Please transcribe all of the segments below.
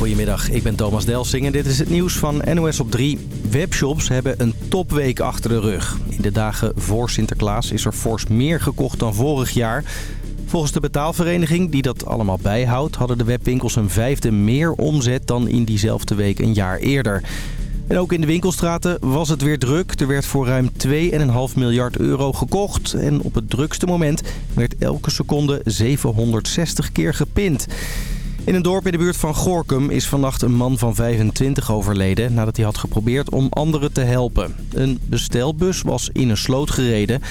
Goedemiddag, ik ben Thomas Delsing en dit is het nieuws van NOS op 3. Webshops hebben een topweek achter de rug. In de dagen voor Sinterklaas is er fors meer gekocht dan vorig jaar. Volgens de betaalvereniging die dat allemaal bijhoudt... hadden de webwinkels een vijfde meer omzet dan in diezelfde week een jaar eerder. En ook in de winkelstraten was het weer druk. Er werd voor ruim 2,5 miljard euro gekocht. En op het drukste moment werd elke seconde 760 keer gepind. In een dorp in de buurt van Gorkum is vannacht een man van 25 overleden... nadat hij had geprobeerd om anderen te helpen. Een bestelbus was in een sloot gereden.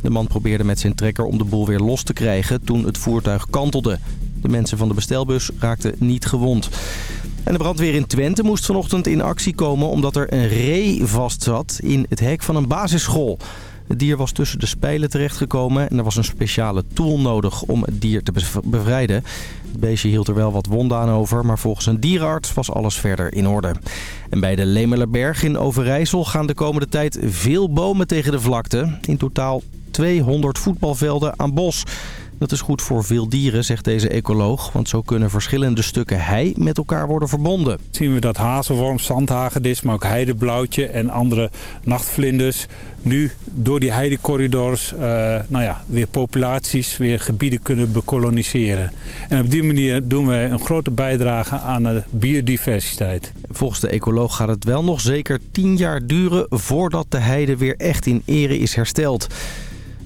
De man probeerde met zijn trekker om de boel weer los te krijgen toen het voertuig kantelde. De mensen van de bestelbus raakten niet gewond. En de brandweer in Twente moest vanochtend in actie komen omdat er een ree vast zat in het hek van een basisschool. Het dier was tussen de spijlen terechtgekomen en er was een speciale tool nodig om het dier te bevrijden. Het beestje hield er wel wat wonden aan over, maar volgens een dierenarts was alles verder in orde. En bij de Lemelerberg in Overijssel gaan de komende tijd veel bomen tegen de vlakte. In totaal 200 voetbalvelden aan bos. Dat is goed voor veel dieren, zegt deze ecoloog. Want zo kunnen verschillende stukken hei met elkaar worden verbonden. Zien we dat hazelworm, zandhagedis, maar ook heideblauwtje en andere nachtvlinders... nu door die heidecorridors uh, nou ja, weer populaties, weer gebieden kunnen bekoloniseren. En op die manier doen we een grote bijdrage aan de biodiversiteit. Volgens de ecoloog gaat het wel nog zeker 10 jaar duren voordat de heide weer echt in ere is hersteld.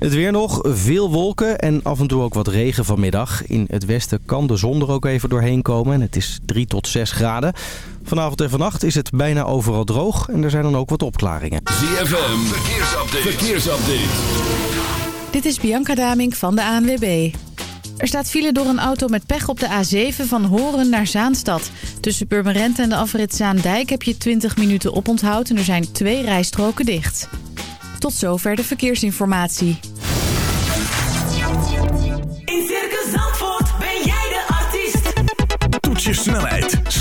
Het weer nog, veel wolken en af en toe ook wat regen vanmiddag. In het westen kan de zon er ook even doorheen komen. Het is 3 tot 6 graden. Vanavond en vannacht is het bijna overal droog en er zijn dan ook wat opklaringen. ZFM, verkeersupdate. verkeersupdate. Dit is Bianca Damink van de ANWB. Er staat file door een auto met pech op de A7 van Horen naar Zaanstad. Tussen Purmerend en de afrit Zaandijk heb je 20 minuten oponthoud en er zijn twee rijstroken dicht. Tot zover de verkeersinformatie.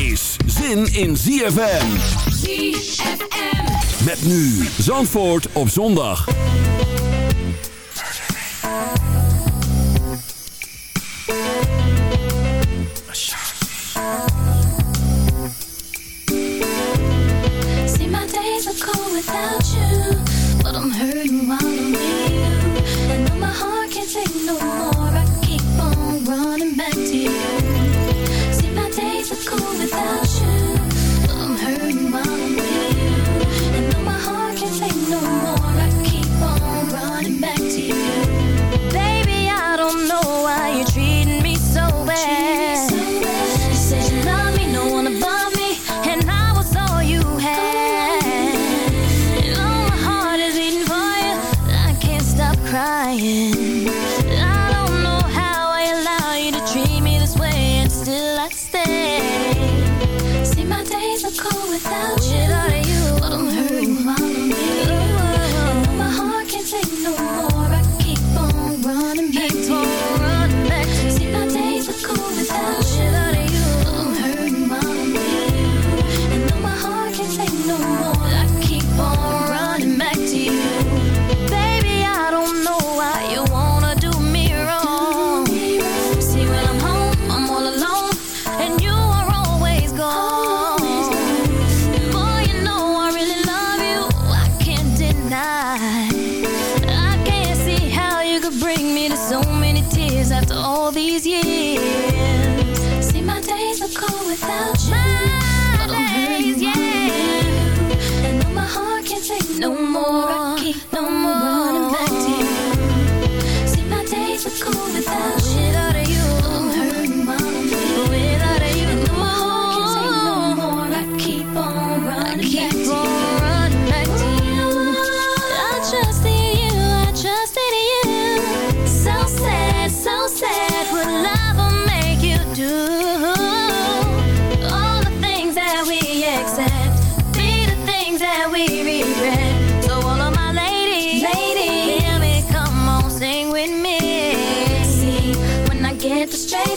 is zin in ZFM. ZFM. Met nu Zandvoort op zondag. See, my days are cold without you, but I'm hurting while I'm with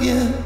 yeah.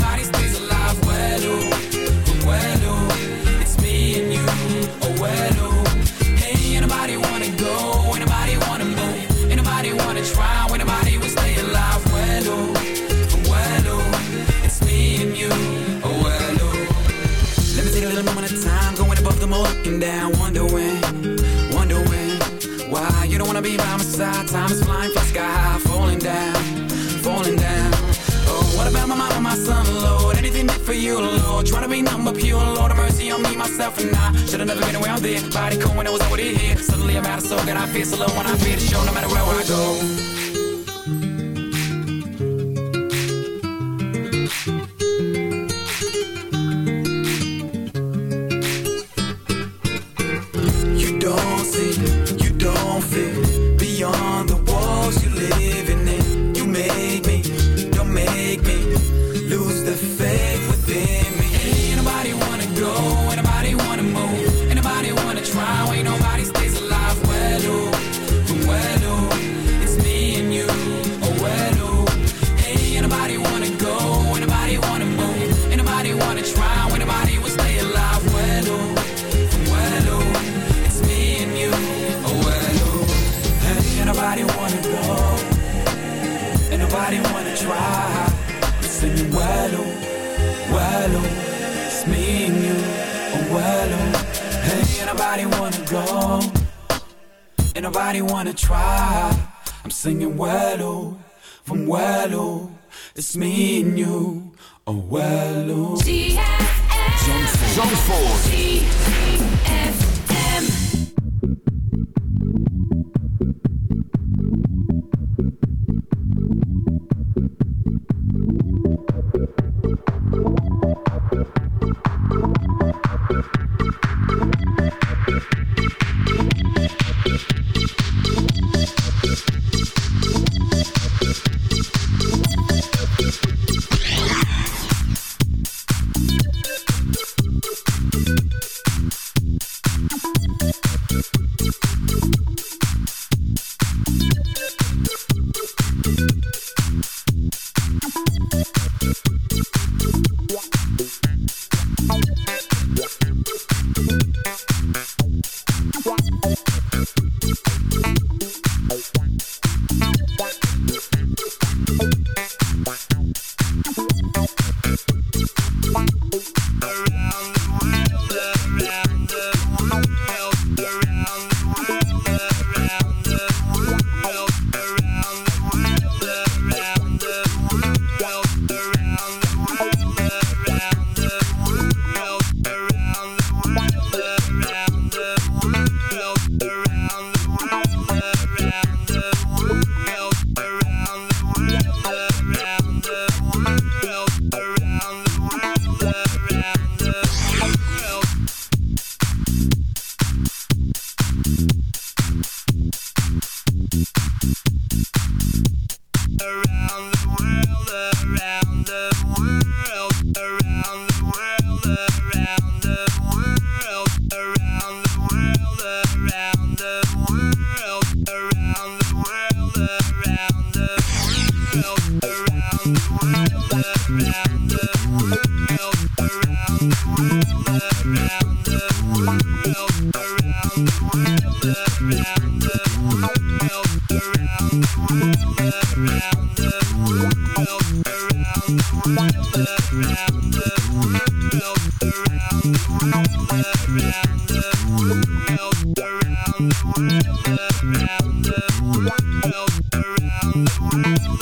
wanna be by my side. Time is flying, fly sky high, falling down, falling down. Oh, what about my mama, my son, Lord? Anything did for you, Lord? Trying to be numb but pure, Lord, have mercy on me, myself, and I. Should've never been around there. Body cold when I was over here. Suddenly I'm out of soul, and I feel so low when I feel the show, no matter where I go.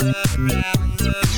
around the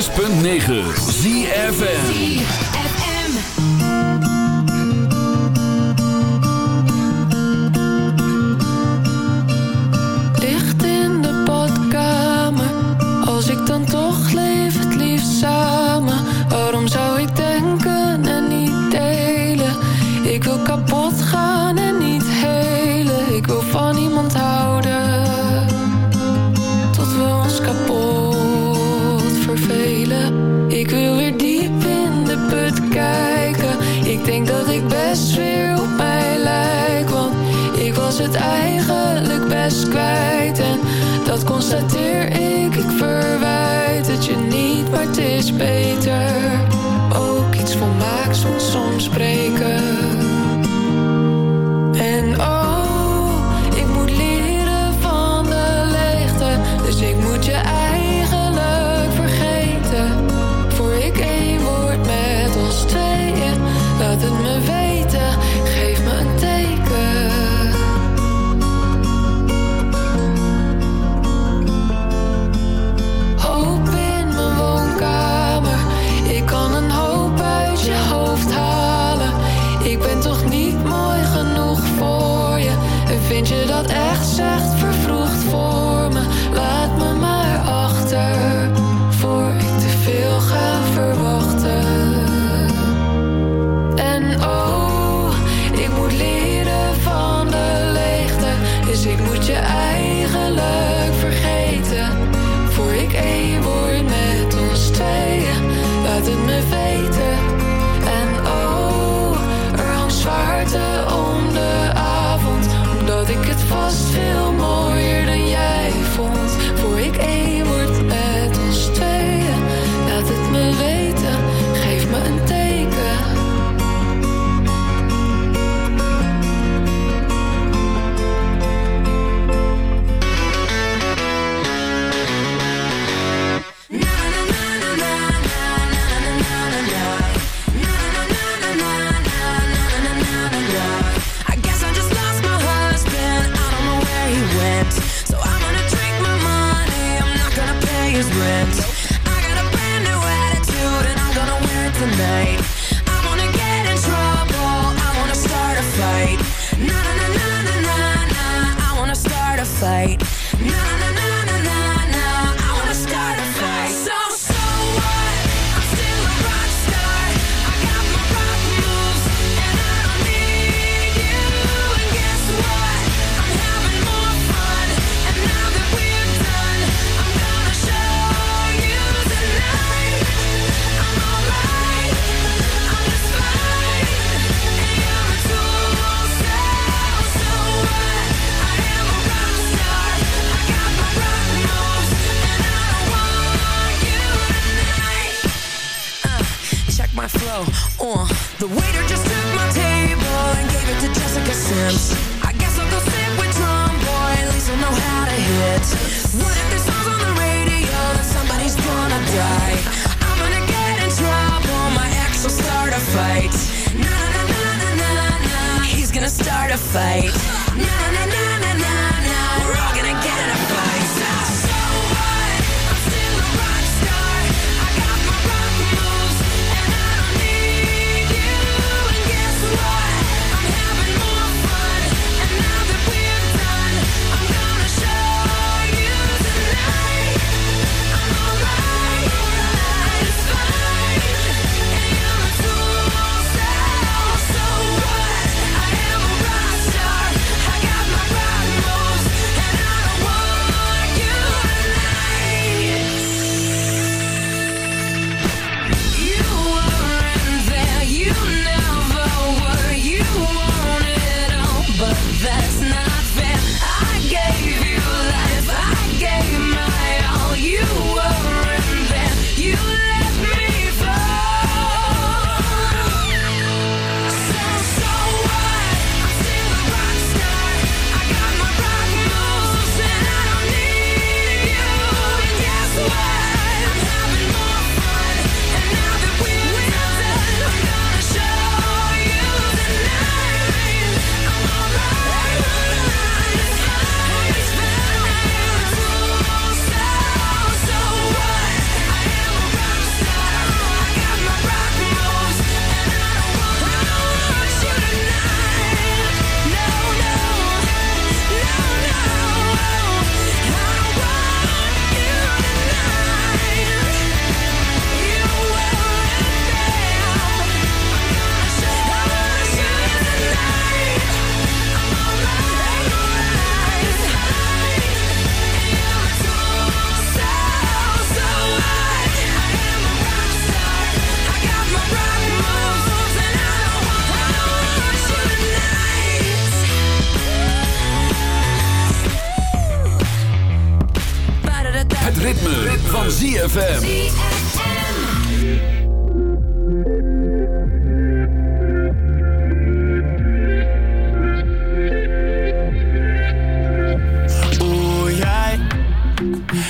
9 Zie. Ziecht in de potkamer. Als ik dan toch leef het lief samen, Waarom zou ik denken en niet delen. Ik wil kapot. en dat constateer ik. Ik verwijt het je niet, maar het is beter. Ook iets volmaaks want soms spreekt.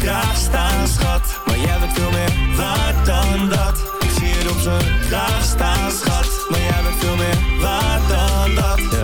Kraag staan, schat. Maar jij bent veel meer waard dan dat. Ik zie het op zijn kraag staan, schat. Maar jij bent veel meer waard dan dat.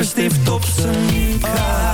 Lippenstift op zijn kraag?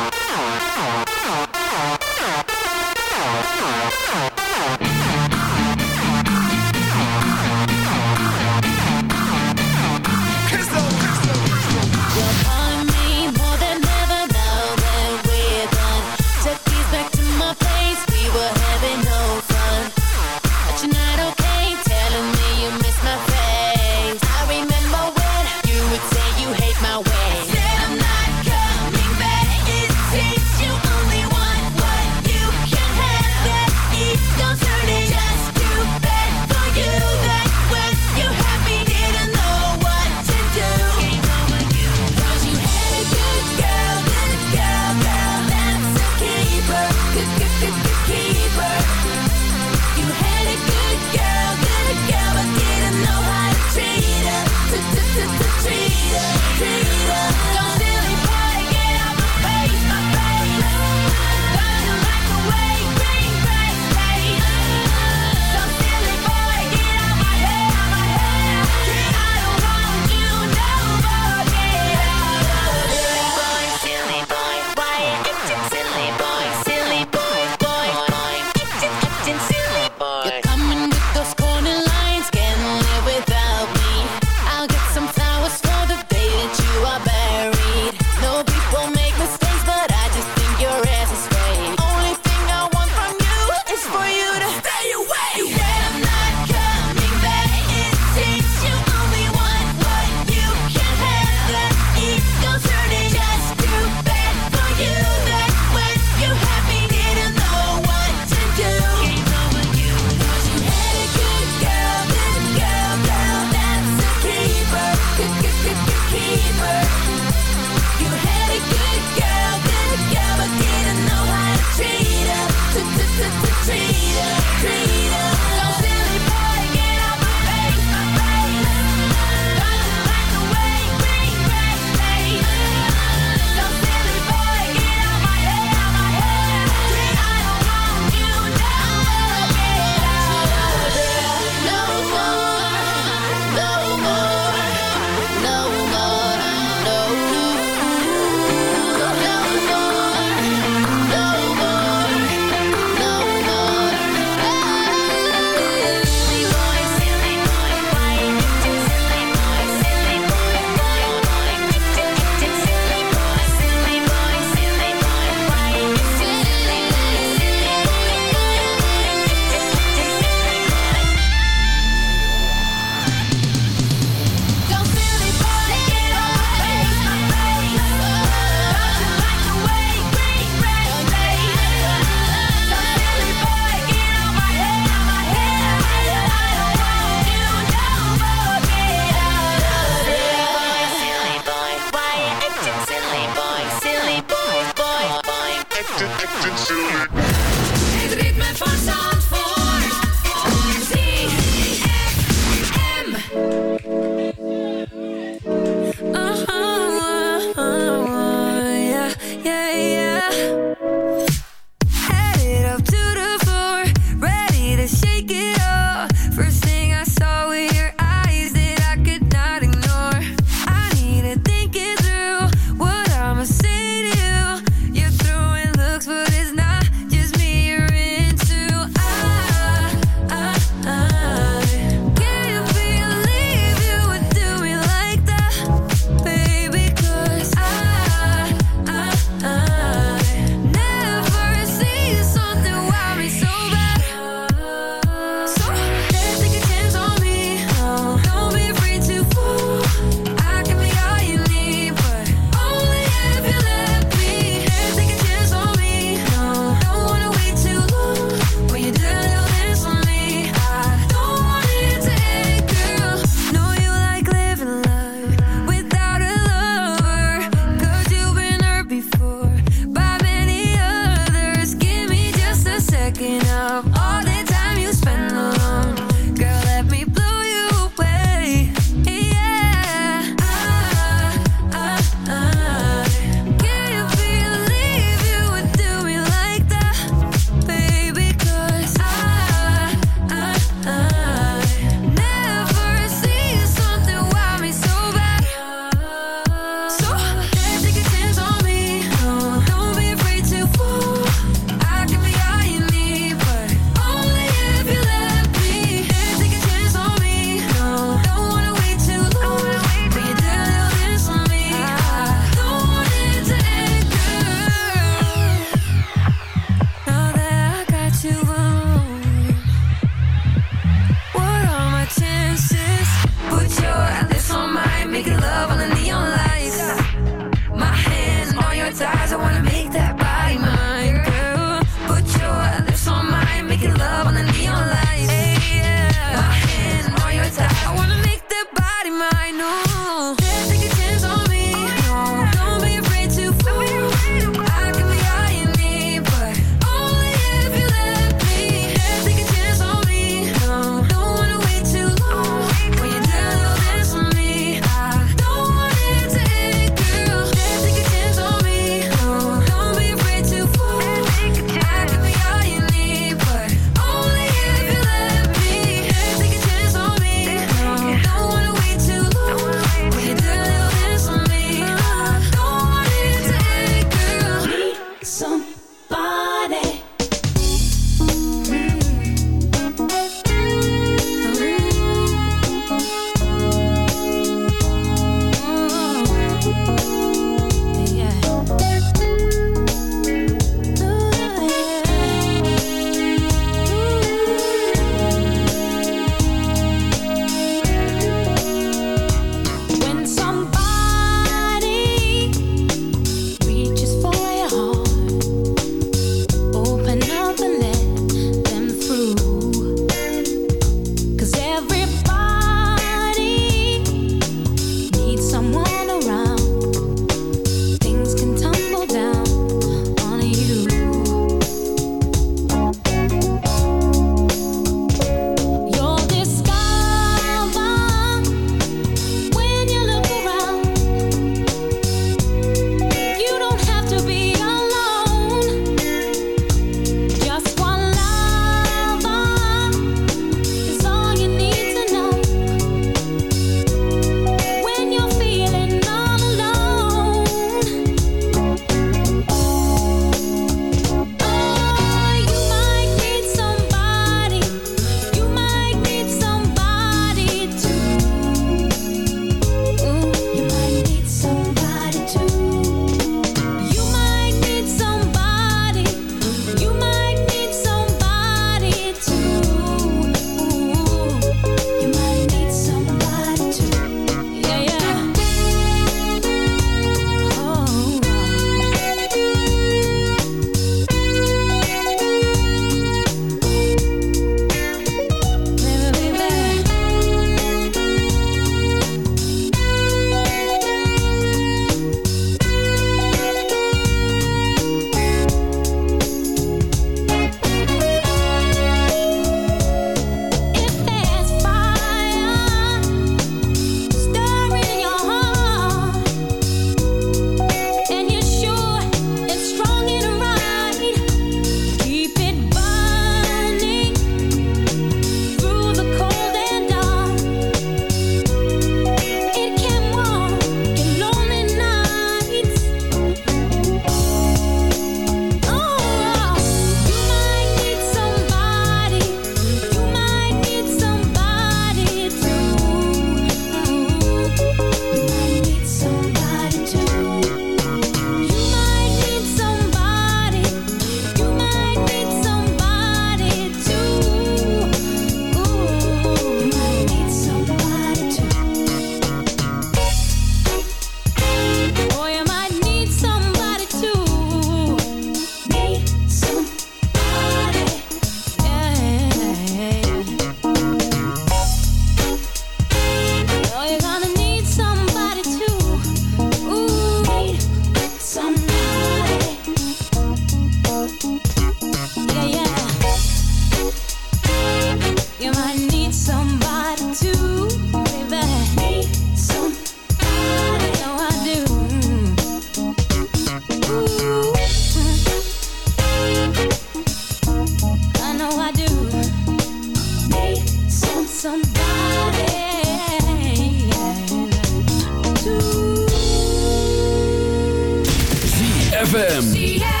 ZFM.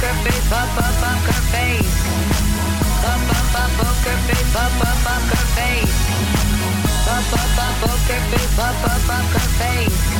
Poker face, up, up, up her face. Up, up, up, up face, up, up, up her face. Up, up, up, up face, up, up, up face.